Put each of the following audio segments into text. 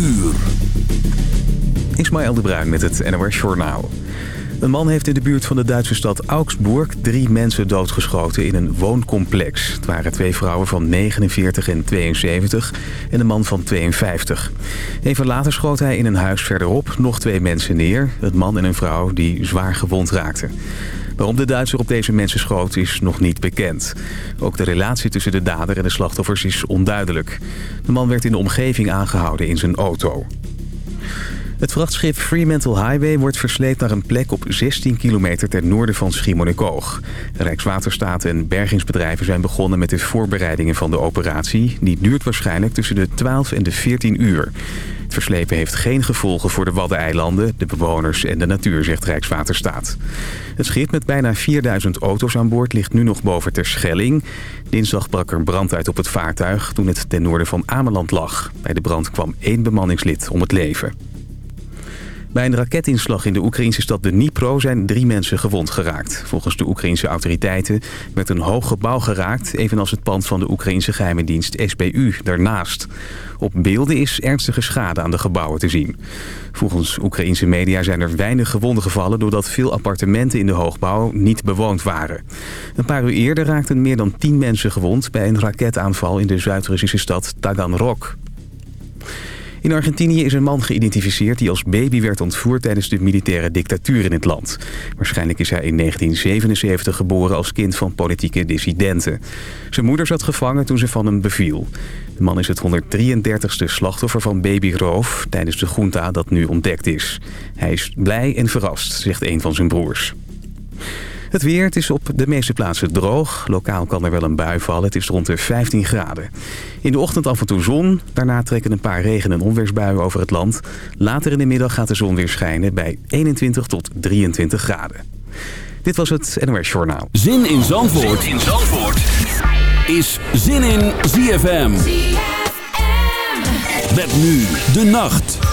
uur. Ismaël de Bruin met het NOS Journaal. Een man heeft in de buurt van de Duitse stad Augsburg drie mensen doodgeschoten in een wooncomplex. Het waren twee vrouwen van 49 en 72 en een man van 52. Even later schoot hij in een huis verderop nog twee mensen neer. Een man en een vrouw die zwaar gewond raakten. Waarom de Duitser op deze mensen schoot is nog niet bekend. Ook de relatie tussen de dader en de slachtoffers is onduidelijk. De man werd in de omgeving aangehouden in zijn auto. Het vrachtschip Fremantle Highway wordt versleept naar een plek op 16 kilometer ten noorden van Schiermonnikoog. Rijkswaterstaat en bergingsbedrijven zijn begonnen met de voorbereidingen van de operatie. Die duurt waarschijnlijk tussen de 12 en de 14 uur. Het verslepen heeft geen gevolgen voor de Waddeneilanden, de bewoners en de natuur, zegt Rijkswaterstaat. Het schip met bijna 4000 auto's aan boord ligt nu nog boven Terschelling. Dinsdag brak er brand uit op het vaartuig toen het ten noorden van Ameland lag. Bij de brand kwam één bemanningslid om het leven. Bij een raketinslag in de Oekraïnse stad Dnipro zijn drie mensen gewond geraakt. Volgens de Oekraïnse autoriteiten werd een hoog gebouw geraakt... evenals het pand van de Oekraïnse geheime dienst SBU daarnaast. Op beelden is ernstige schade aan de gebouwen te zien. Volgens Oekraïnse media zijn er weinig gewonden gevallen... doordat veel appartementen in de hoogbouw niet bewoond waren. Een paar uur eerder raakten meer dan tien mensen gewond... bij een raketaanval in de Zuid-Russische stad Taganrog. In Argentinië is een man geïdentificeerd die als baby werd ontvoerd tijdens de militaire dictatuur in het land. Waarschijnlijk is hij in 1977 geboren als kind van politieke dissidenten. Zijn moeder zat gevangen toen ze van hem beviel. De man is het 133ste slachtoffer van babyroof tijdens de junta dat nu ontdekt is. Hij is blij en verrast, zegt een van zijn broers. Het weer, het is op de meeste plaatsen droog. Lokaal kan er wel een bui vallen. Het is rond de 15 graden. In de ochtend af en toe zon. Daarna trekken een paar regen- en onweersbuien over het land. Later in de middag gaat de zon weer schijnen bij 21 tot 23 graden. Dit was het NOS Journaal. Zin in Zandvoort, zin in Zandvoort. is Zin in ZFM. ZFM. Met nu de nacht.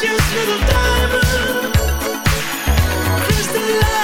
precious little diamond, crystalline.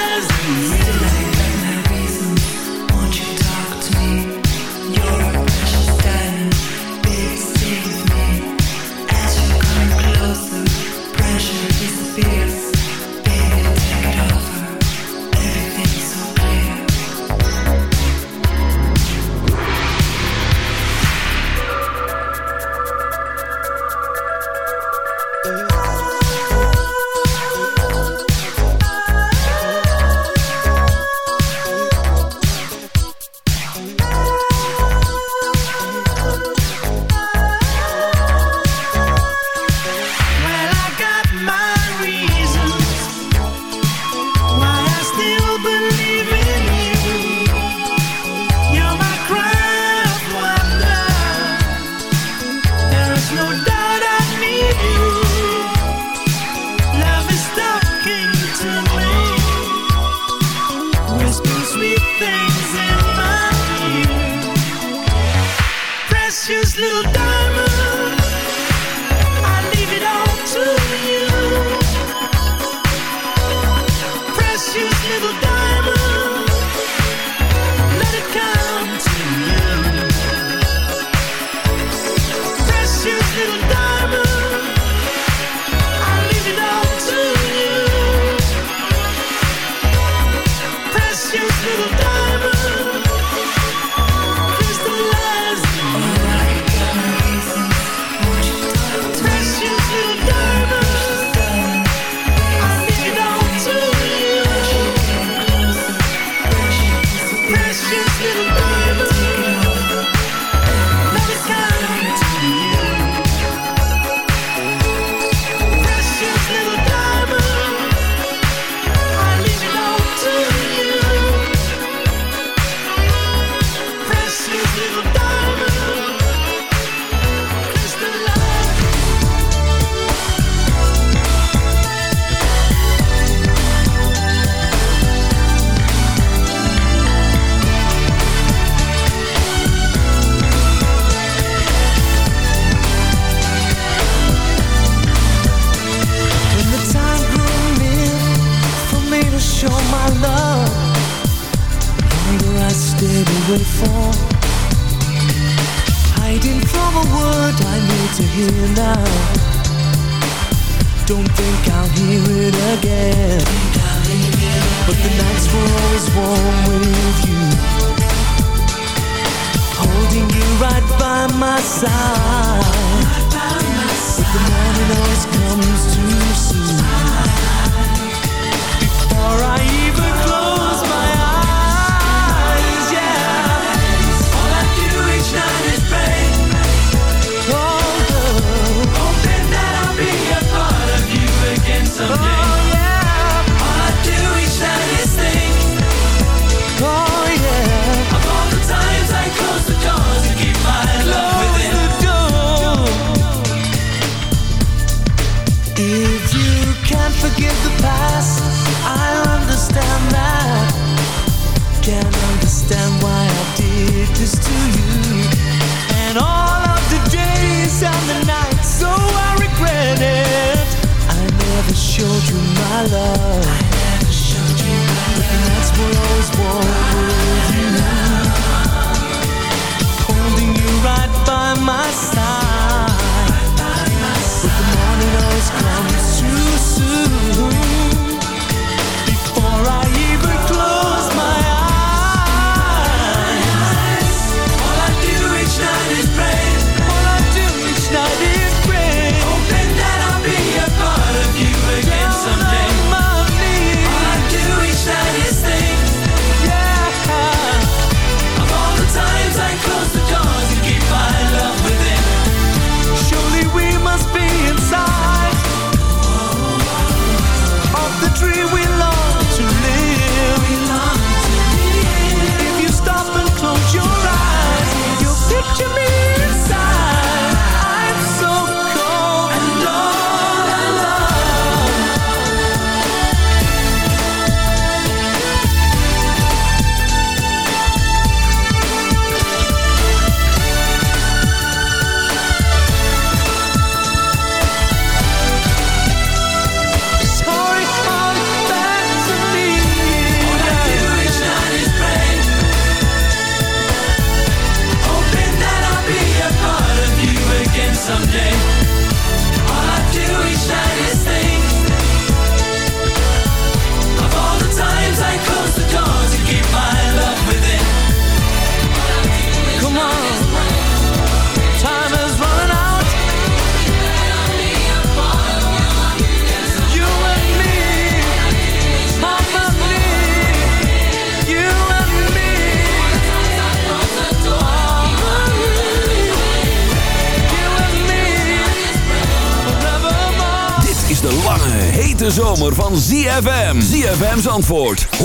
De zomer van ZFM. ZFM's antwoord. 106.9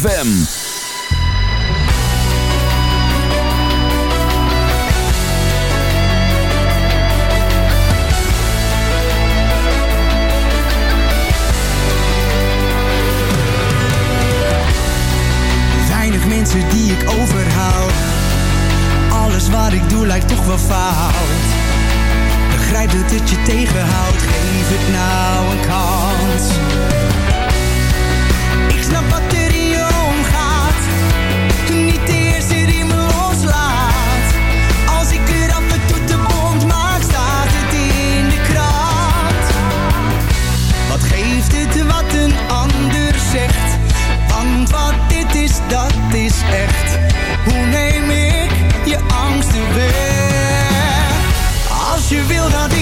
FM. Weinig mensen die ik overhaal. Alles wat ik doe lijkt toch wel fout begrijp dat het je tegenhoudt. Geef het nou een kans. feel that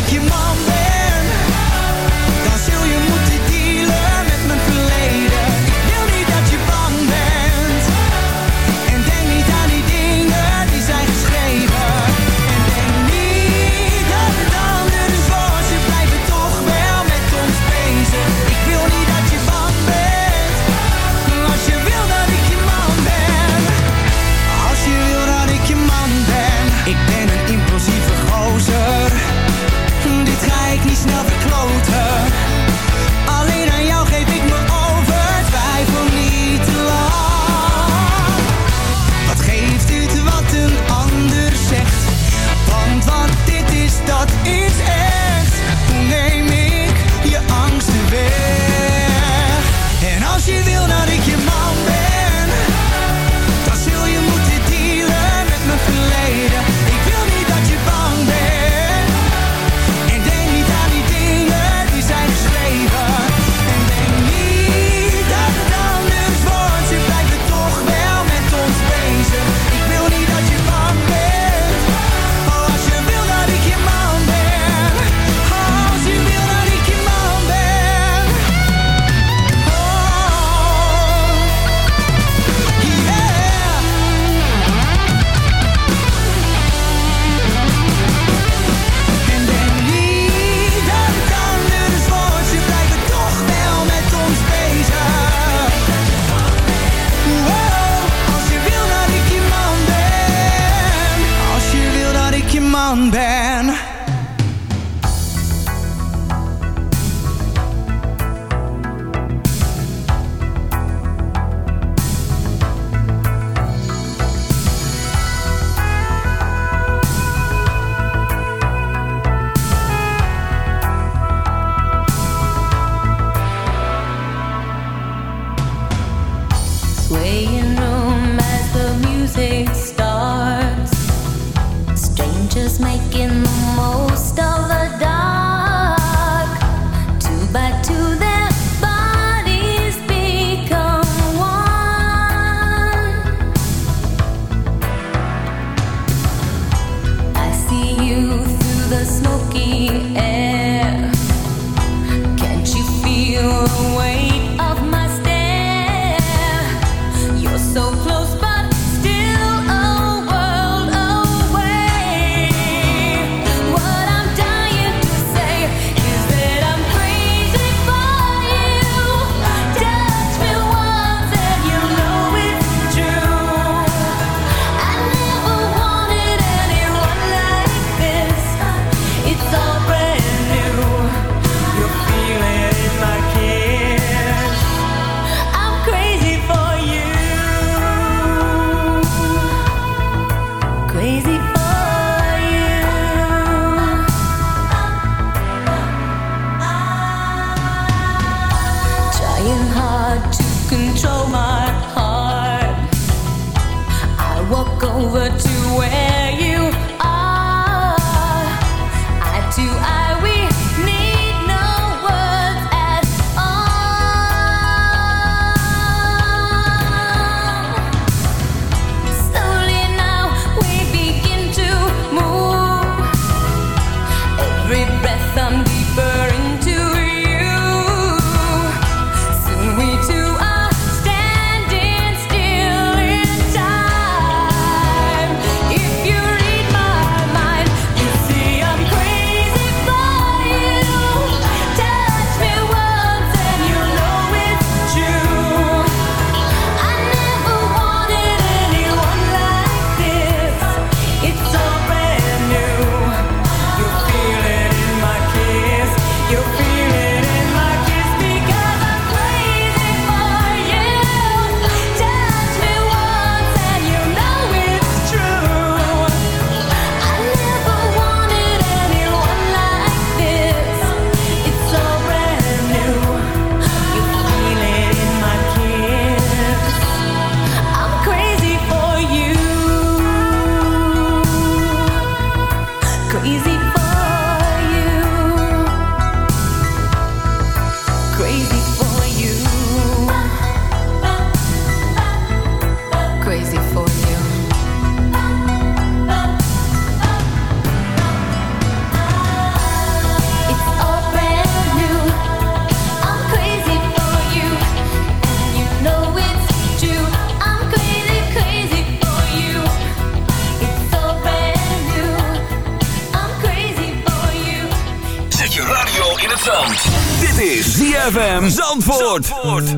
Zandvoort.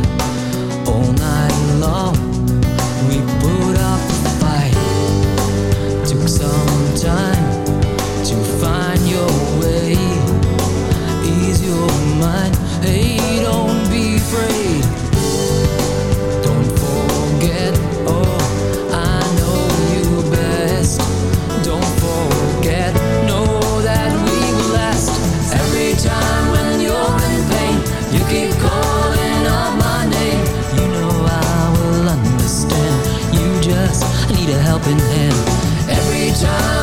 Time.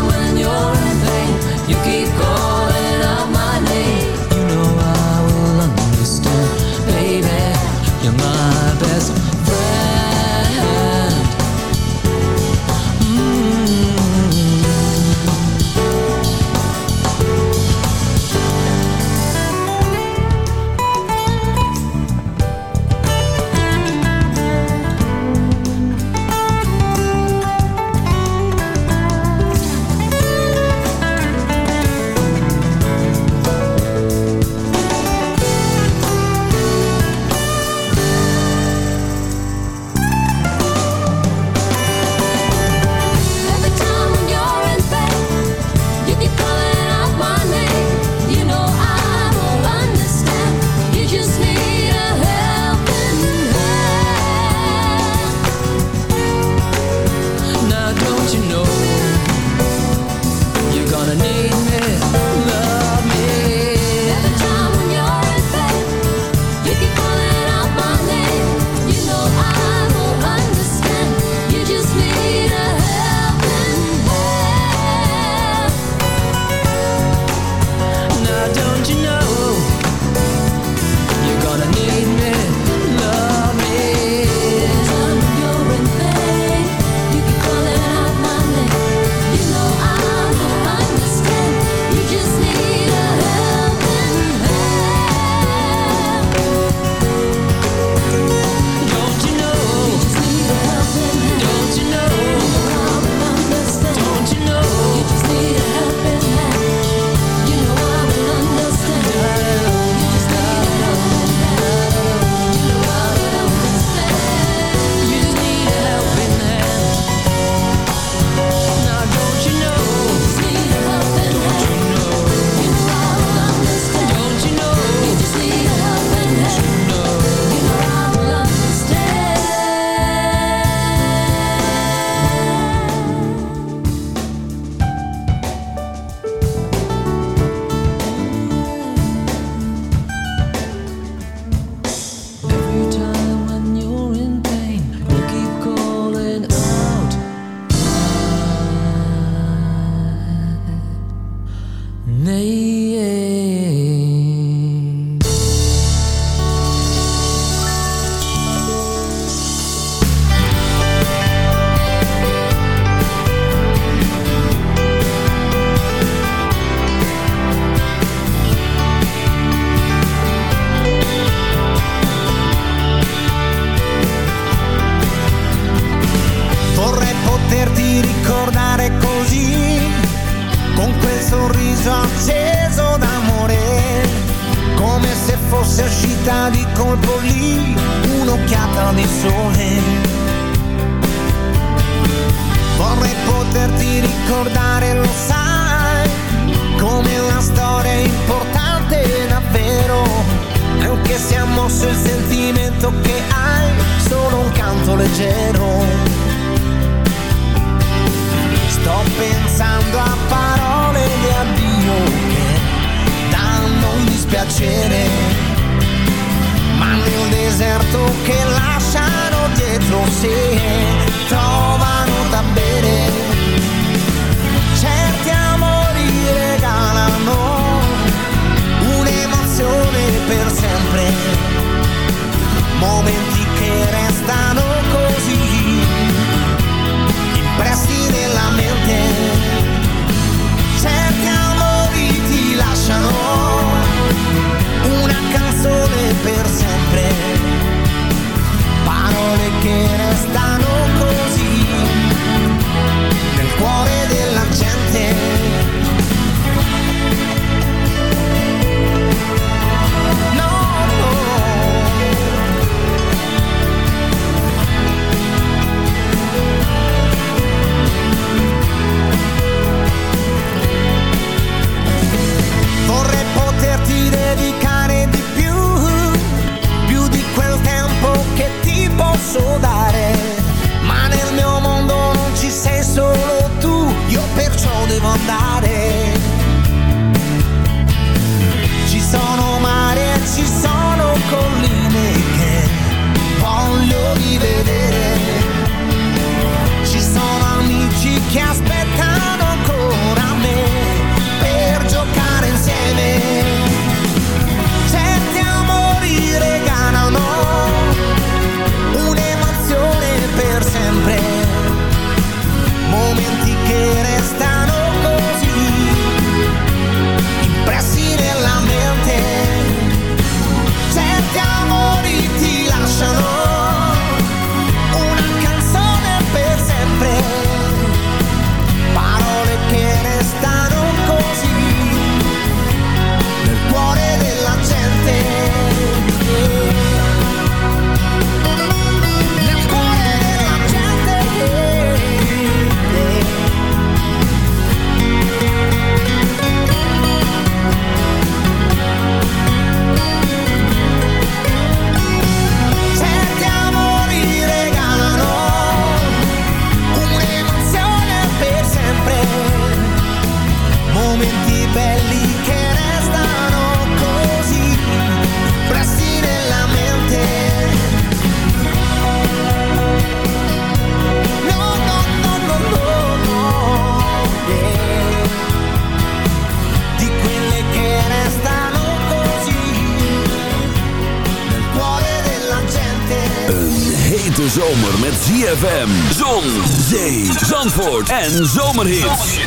zomer met ZFM. Zon, zee, zandvoort en zomerhits.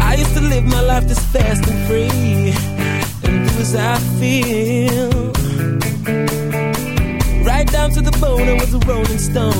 I used to live my life this fast and free. And do as I feel. Right down to the bone, I was a rolling stone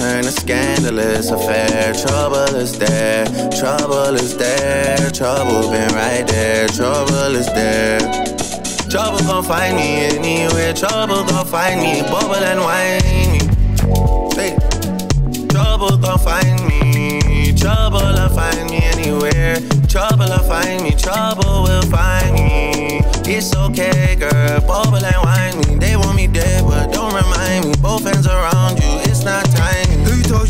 turn a scandalous affair. Trouble is there, trouble is there, trouble been right there, trouble is there. Trouble gon' find me anywhere, trouble gon' find me, bubble and whiny. Hey. Trouble gon' find me, trouble will find me anywhere. Trouble will find me, trouble will find me. It's okay, girl, bubble and whine me. They want me dead, but don't remind me. Both hands around you,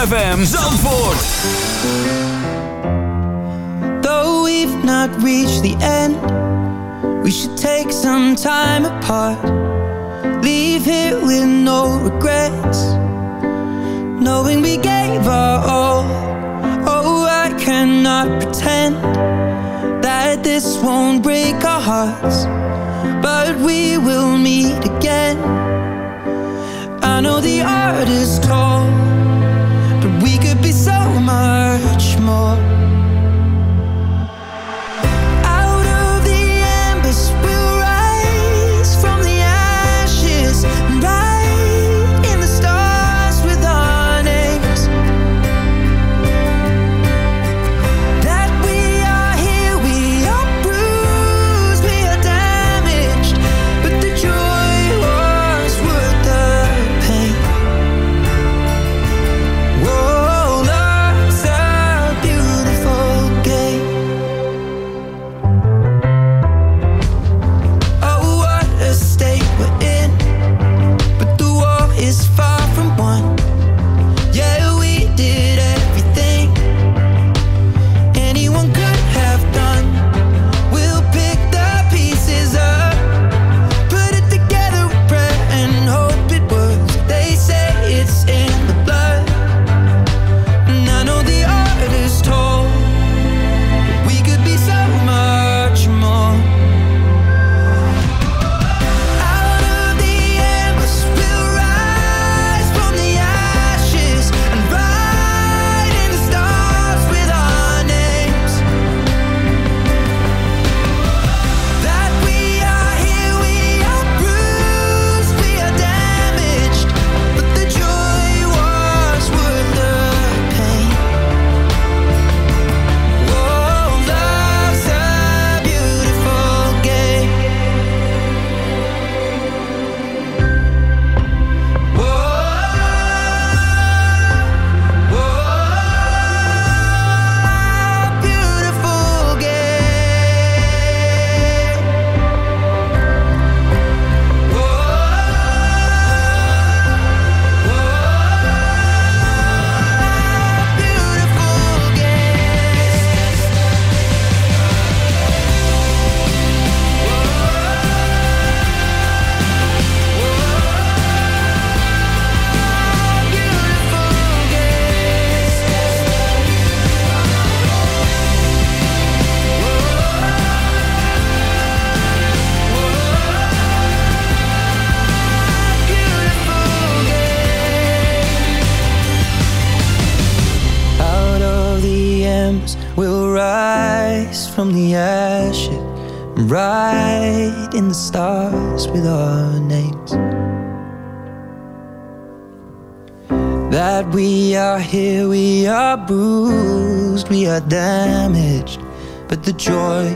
ZFM Zandvoort. Though we've not reached the end, we should take some time apart. Leave here with no regrets, knowing we gave our all. Oh, I cannot pretend that this won't break our hearts, but we will meet again. I know the art is tall amor. the joy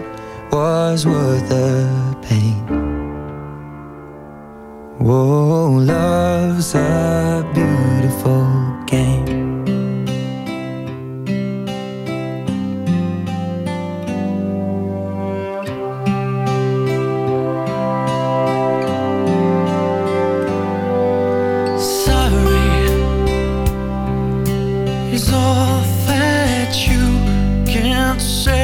was worth the pain. Oh, love's a beautiful game. say